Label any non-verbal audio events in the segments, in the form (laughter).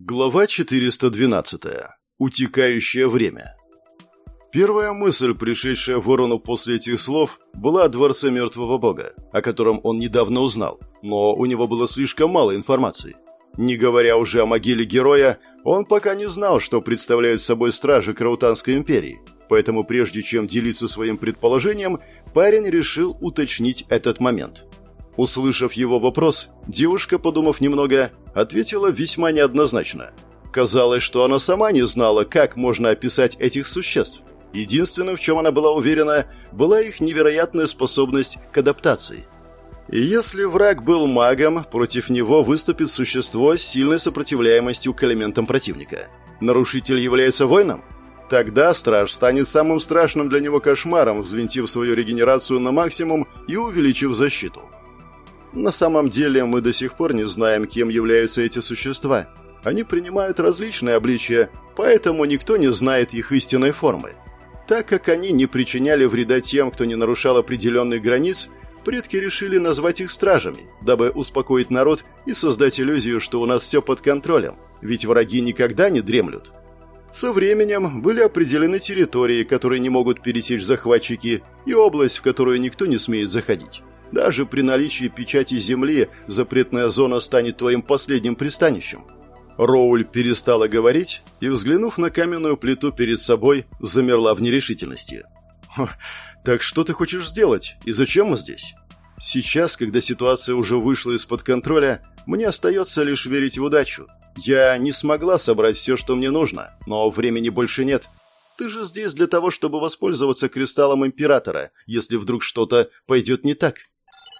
Глава 412. Утекающее время. Первая мысль, пришедшая ворону после этих слов, была о Дворце Мертвого Бога, о котором он недавно узнал, но у него было слишком мало информации. Не говоря уже о могиле героя, он пока не знал, что представляют собой стражи Краутанской империи, поэтому прежде чем делиться своим предположением, парень решил уточнить этот момент – Услышав его вопрос, девушка, подумав немного, ответила весьма неоднозначно. Казалось, что она сама не знала, как можно описать этих существ. Единственное, в чем она была уверена, была их невероятная способность к адаптации. И если враг был магом, против него выступит существо с сильной сопротивляемостью к элементам противника. Нарушитель является воином? Тогда страж станет самым страшным для него кошмаром, взвинтив свою регенерацию на максимум и увеличив защиту. На самом деле мы до сих пор не знаем, кем являются эти существа. Они принимают различные обличия, поэтому никто не знает их истинной формы. Так как они не причиняли вреда тем, кто не нарушал определенных границ, предки решили назвать их стражами, дабы успокоить народ и создать иллюзию, что у нас все под контролем, ведь враги никогда не дремлют. Со временем были определены территории, которые не могут пересечь захватчики, и область, в которую никто не смеет заходить. Даже при наличии печати земли запретная зона станет твоим последним пристанищем. Роуль перестала говорить и, взглянув на каменную плиту перед собой, замерла в нерешительности. «Так что ты хочешь сделать? И зачем мы здесь?» «Сейчас, когда ситуация уже вышла из-под контроля, мне остается лишь верить в удачу. Я не смогла собрать все, что мне нужно, но времени больше нет. Ты же здесь для того, чтобы воспользоваться кристаллом Императора, если вдруг что-то пойдет не так».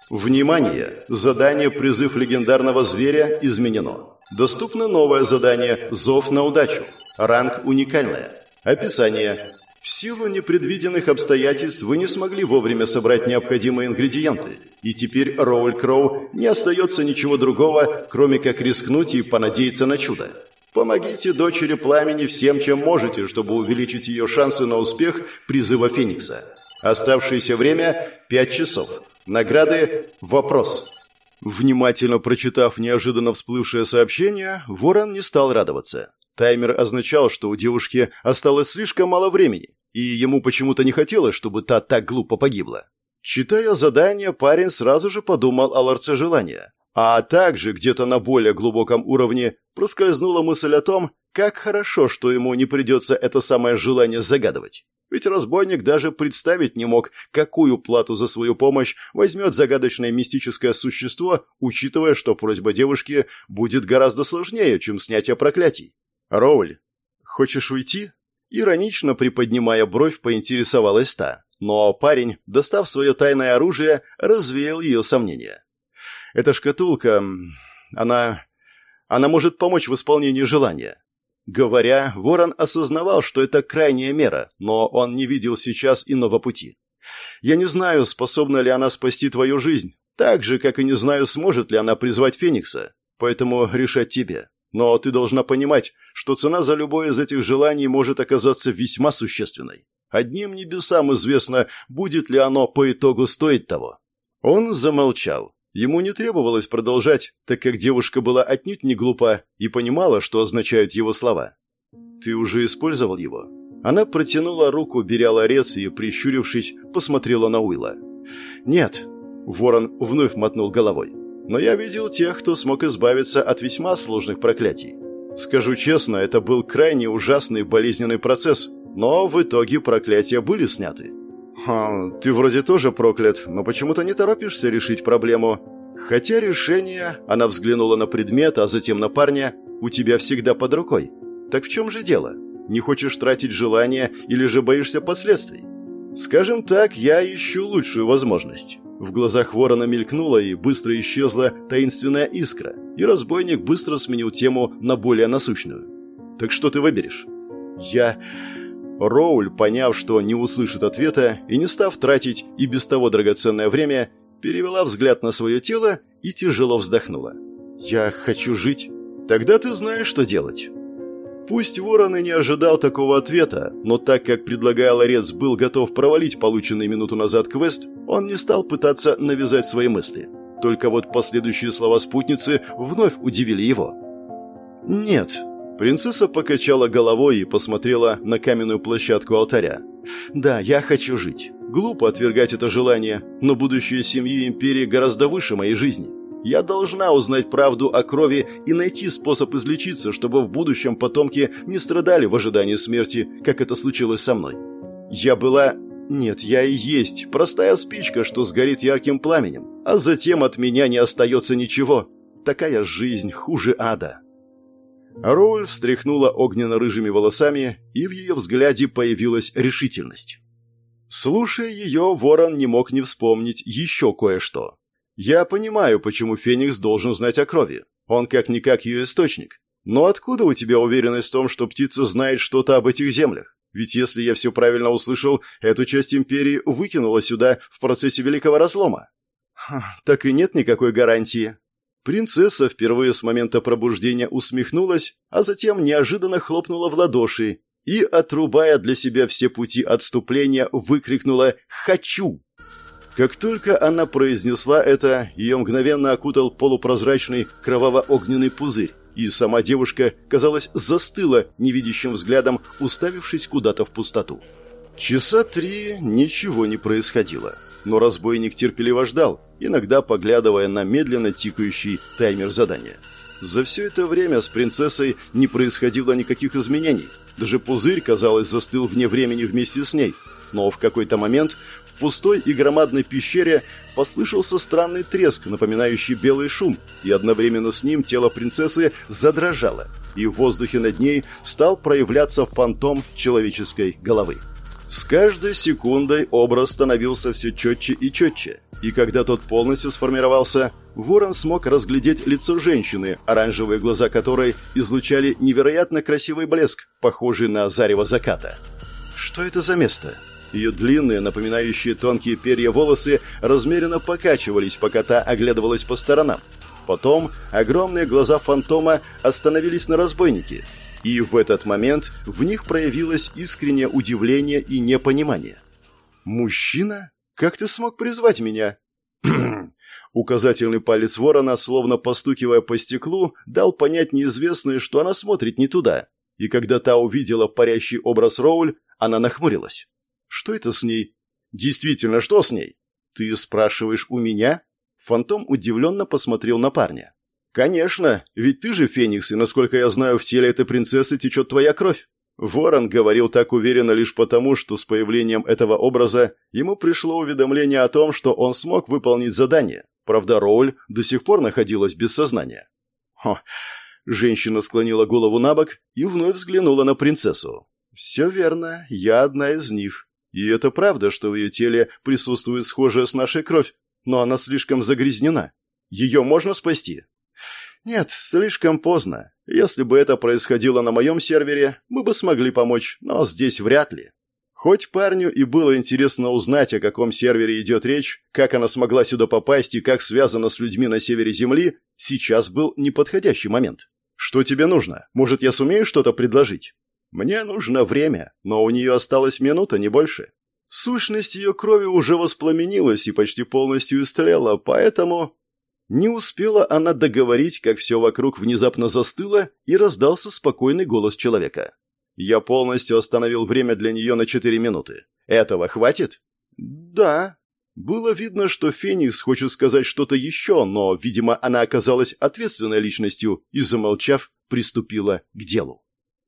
Внимание! Задание «Призыв легендарного зверя» изменено. Доступно новое задание «Зов на удачу». Ранг уникальное. Описание. В силу непредвиденных обстоятельств вы не смогли вовремя собрать необходимые ингредиенты, и теперь Роуль Кроу не остается ничего другого, кроме как рискнуть и понадеяться на чудо. Помогите дочери Пламени всем, чем можете, чтобы увеличить ее шансы на успех призыва Феникса. Оставшееся время – 5 часов. Награды – вопрос. Внимательно прочитав неожиданно всплывшее сообщение, Ворон не стал радоваться. Таймер означал, что у девушки осталось слишком мало времени, и ему почему-то не хотелось, чтобы та так глупо погибла. Читая задание, парень сразу же подумал о ларце желания. А также где-то на более глубоком уровне проскользнула мысль о том, как хорошо, что ему не придется это самое желание загадывать. Ведь разбойник даже представить не мог, какую плату за свою помощь возьмет загадочное мистическое существо, учитывая, что просьба девушки будет гораздо сложнее, чем снятие проклятий. «Роуль, хочешь уйти?» Иронично приподнимая бровь, поинтересовалась та. Но парень, достав свое тайное оружие, развеял ее сомнения. «Эта шкатулка... она... она может помочь в исполнении желания. Говоря, Ворон осознавал, что это крайняя мера, но он не видел сейчас иного пути. «Я не знаю, способна ли она спасти твою жизнь, так же, как и не знаю, сможет ли она призвать Феникса, поэтому решать тебе. Но ты должна понимать, что цена за любое из этих желаний может оказаться весьма существенной. Одним небесам известно, будет ли оно по итогу стоить того». Он замолчал, Ему не требовалось продолжать, так как девушка была отнюдь не глупа и понимала, что означают его слова. «Ты уже использовал его?» Она протянула руку, беря ларец и, прищурившись, посмотрела на Уилла. «Нет», — Ворон вновь мотнул головой. «Но я видел тех, кто смог избавиться от весьма сложных проклятий. Скажу честно, это был крайне ужасный болезненный процесс, но в итоге проклятия были сняты. «Ха, ты вроде тоже проклят, но почему-то не торопишься решить проблему. Хотя решение...» Она взглянула на предмет, а затем на парня. «У тебя всегда под рукой. Так в чем же дело? Не хочешь тратить желание или же боишься последствий?» «Скажем так, я ищу лучшую возможность». В глазах ворона мелькнула и быстро исчезла таинственная искра, и разбойник быстро сменил тему на более насущную. «Так что ты выберешь?» «Я... Роуль, поняв, что не услышит ответа, и не став тратить и без того драгоценное время, перевела взгляд на свое тело и тяжело вздохнула. «Я хочу жить. Тогда ты знаешь, что делать». Пусть Ворон и не ожидал такого ответа, но так как, предлагая ларец, был готов провалить полученный минуту назад квест, он не стал пытаться навязать свои мысли. Только вот последующие слова спутницы вновь удивили его. «Нет». Принцесса покачала головой и посмотрела на каменную площадку алтаря. «Да, я хочу жить. Глупо отвергать это желание, но будущее семьи империи гораздо выше моей жизни. Я должна узнать правду о крови и найти способ излечиться, чтобы в будущем потомки не страдали в ожидании смерти, как это случилось со мной. Я была... Нет, я и есть простая спичка, что сгорит ярким пламенем, а затем от меня не остается ничего. Такая жизнь хуже ада. Роуль встряхнула огненно-рыжими волосами, и в ее взгляде появилась решительность. Слушая ее, Ворон не мог не вспомнить еще кое-что. «Я понимаю, почему Феникс должен знать о крови. Он как-никак ее источник. Но откуда у тебя уверенность в том, что птица знает что-то об этих землях? Ведь если я все правильно услышал, эту часть Империи выкинула сюда в процессе Великого Разлома». «Так и нет никакой гарантии», Принцесса впервые с момента пробуждения усмехнулась, а затем неожиданно хлопнула в ладоши и, отрубая для себя все пути отступления, выкрикнула «Хочу!». Как только она произнесла это, ее мгновенно окутал полупрозрачный кроваво-огненный пузырь, и сама девушка, казалось, застыла невидящим взглядом, уставившись куда-то в пустоту. Часа три ничего не происходило, но разбойник терпеливо ждал, иногда поглядывая на медленно тикающий таймер задания. За все это время с принцессой не происходило никаких изменений. Даже пузырь, казалось, застыл вне времени вместе с ней. Но в какой-то момент в пустой и громадной пещере послышался странный треск, напоминающий белый шум, и одновременно с ним тело принцессы задрожало, и в воздухе над ней стал проявляться фантом человеческой головы. С каждой секундой образ становился все четче и четче, и когда тот полностью сформировался, Ворон смог разглядеть лицо женщины, оранжевые глаза которой излучали невероятно красивый блеск, похожий на зарево заката. Что это за место? Ее длинные, напоминающие тонкие перья волосы размеренно покачивались, пока та оглядывалась по сторонам. Потом огромные глаза фантома остановились на разбойнике, и в этот момент в них проявилось искреннее удивление и непонимание. «Мужчина? Как ты смог призвать меня?» (clears throat) Указательный палец ворона, словно постукивая по стеклу, дал понять неизвестной, что она смотрит не туда. И когда та увидела парящий образ Роуль, она нахмурилась. «Что это с ней?» «Действительно, что с ней?» «Ты спрашиваешь у меня?» Фантом удивленно посмотрел на парня. «Конечно, ведь ты же Феникс, и, насколько я знаю, в теле этой принцессы течет твоя кровь». Ворон говорил так уверенно лишь потому, что с появлением этого образа ему пришло уведомление о том, что он смог выполнить задание. Правда, Роуль до сих пор находилась без сознания. Хо. Женщина склонила голову на бок и вновь взглянула на принцессу. «Все верно, я одна из них. И это правда, что в ее теле присутствует схожая с нашей кровь, но она слишком загрязнена. Ее можно спасти?» Нет, слишком поздно. Если бы это происходило на моем сервере, мы бы смогли помочь, но здесь вряд ли. Хоть парню и было интересно узнать, о каком сервере идет речь, как она смогла сюда попасть и как связана с людьми на севере Земли, сейчас был неподходящий момент. Что тебе нужно? Может, я сумею что-то предложить? Мне нужно время, но у нее осталась минута, не больше. Сущность ее крови уже воспламенилась и почти полностью истлела, поэтому не успела она договорить, как все вокруг внезапно застыло, и раздался спокойный голос человека. Я полностью остановил время для нее на четыре минуты. Этого хватит? Да. Было видно, что Феникс хочет сказать что-то еще, но, видимо, она оказалась ответственной личностью и, замолчав, приступила к делу.